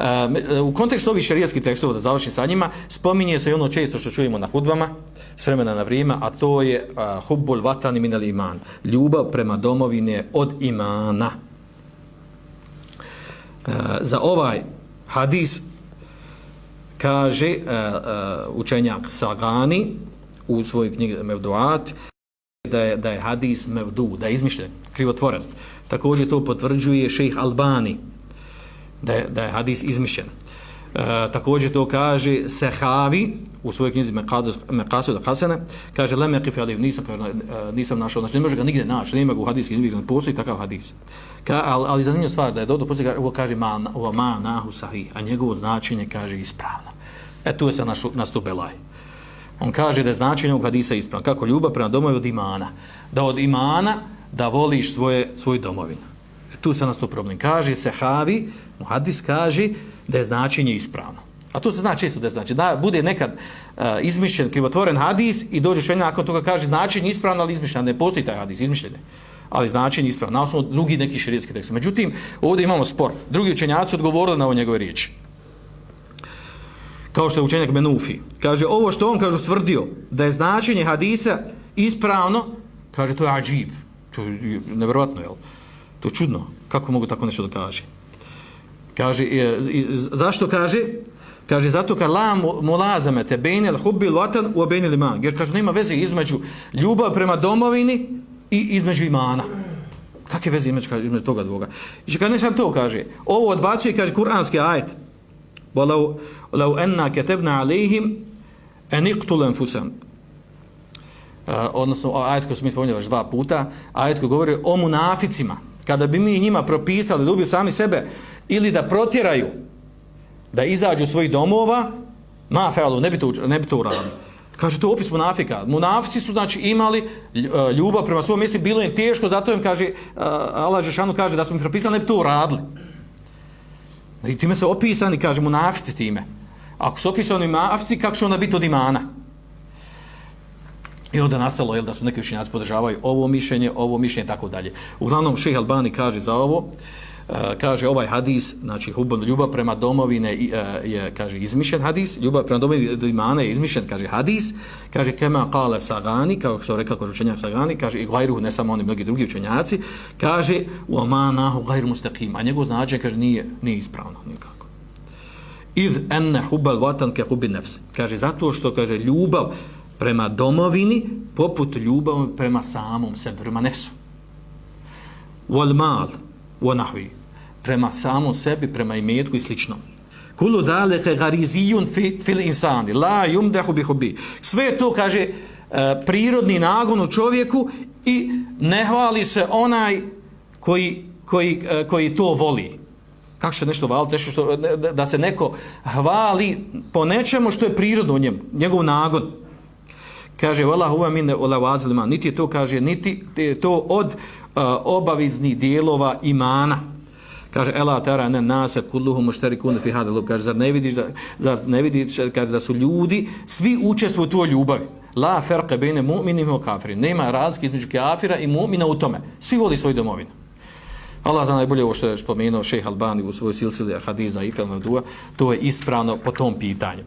Ehm, u kontekstu ovih šarijetskih tekstova, da završim sa njima, spominje se i ono često što čujemo na hudbama, s vremena na vrijeme, a to je eh, hubbul vatani minal iman. Ljubav prema domovine od imana. Eh, za ovaj hadis kaže eh, učenjak Sagani u svojoj knjigi Mevduat, da je, da je hadis mevdu, da je izmišljen, krivotvoren. Također to potvrđuje šejh Albani, da je, da je hadis izmišljen. E, također to kaže Sehavi u svojoj knjizi Mekasu da Hasene, kaže Leme Kifeli, nisam, kaže, e, nisam našao, znači ne može ga nigdje naći, nema ga u hadijski izmišljen, postoji takav hadis. Ka, ali, ali zanimljiva stvar da je dodo poslije, ovo kaže ma, ovo ma nahu sahih, a njegovo značenje kaže ispravno. E tu je se nastupelaj. On kaže da je značenje ovog hadisa ispravno. Kako ljubav prema domovi od imana. Da od imana da voliš svoje, svoju domovinu. Tu se nas to problem. Kaže se havi, muhadis kaže da je značenje ispravno. A to se zna često da znači. Da bude nekad uh, izmišljen, krivotvoren hadis i dođe šenja nakon toga kaže značenje ispravno, ali izmišljeno. Ne postoji taj hadis, izmišljen Ali značenje ispravno. Na osnovu drugi neki širijetski tekst. Međutim, ovdje imamo spor. Drugi učenjaci odgovorili na ovo njegove riječi kao što je učenjak Menufi. Kaže, ovo što on kaže stvrdio, da je značenje hadisa ispravno, kaže, to je ađib. To je nevjerojatno, jel? To je čudno. Kako mogu tako nešto da kaže? Kaže, e, zašto kaže? Kaže, zato kad la mulazame te bejnil hubbi vatan u obejnel iman. Jer kaže, nema veze između ljubav prema domovini i između imana. Kakve veze između, između toga dvoga? I kaže, ne sam to, kaže, ovo odbacuje, kaže, kuranski ajet. Walau law anna katabna alihim an iqtul anfusahum. Uh, odnosno ajet koji smo mi spominjali dva puta, ajet koji govori o munaficima. Kada bi mi njima propisali da ubiju sami sebe ili da protjeraju da izađu svojih domova, ma fealu, ne bi to, ne bi to uradili. Kaže, to opis munafika. Munafici su, znači, imali eh, ljubav prema svom mjestu, bilo im teško, zato im kaže, uh, Allah Žešanu kaže da su mi propisali, ne bi to uradili. I time su opisani, kaže, munafici time. Ako su opisani munafici, kako će onda biti od imana? I onda nastalo je da su neki učinjaci podržavaju ovo mišljenje, ovo mišljenje i tako dalje. Uglavnom, Ših Albani kaže za ovo, e, kaže ovaj hadis, znači hubban ljubav prema domovine e, je kaže izmišljen hadis, ljubav prema domovine do imana je izmišljen kaže hadis, kaže kema qala sagani, kao što rekao učenjak sagani, kaže i gajru ne samo oni mnogi drugi učenjaci, kaže u amanahu gajru mustaqim, a njegov značaj kaže nije nije ispravno nikako. Id enne hubbal vatan ke hubbi nefs. Kaže, zato što, kaže, ljubav prema domovini, poput ljubavi prema samom sebi, prema nefsu. Wal mal, wa nahvi prema samom sebi, prema imetku i slično. Kulu zaleke garizijun fi, fil insani, la yumdahu bi hubi. Sve to, kaže, eh, prirodni nagon u čovjeku i ne hvali se onaj koji, koji, eh, koji to voli. Kako će nešto valiti? Nešto što, da se neko hvali po nečemu što je prirodno u njemu, njegov nagon. Kaže, wala huwa min ola vazilima. Niti je to, kaže, niti je to od uh, obaviznih dijelova imana. Kaže ela tara ne nase kulluhu mushtarikun fi hada lub kaže zar ne vidiš da zar ne vidiš kaže da su ljudi svi učestvuju u toj ljubavi? La farqa baina mu'minin wa kafirin. Nema razlike između kafira i mu'mina u tome. Svi voli svoju domovinu. Allah zna najbolje ovo što je spomenuo šejh Albani u svojoj silsili hadisa i kalma dua. To je ispravno po tom pitanju.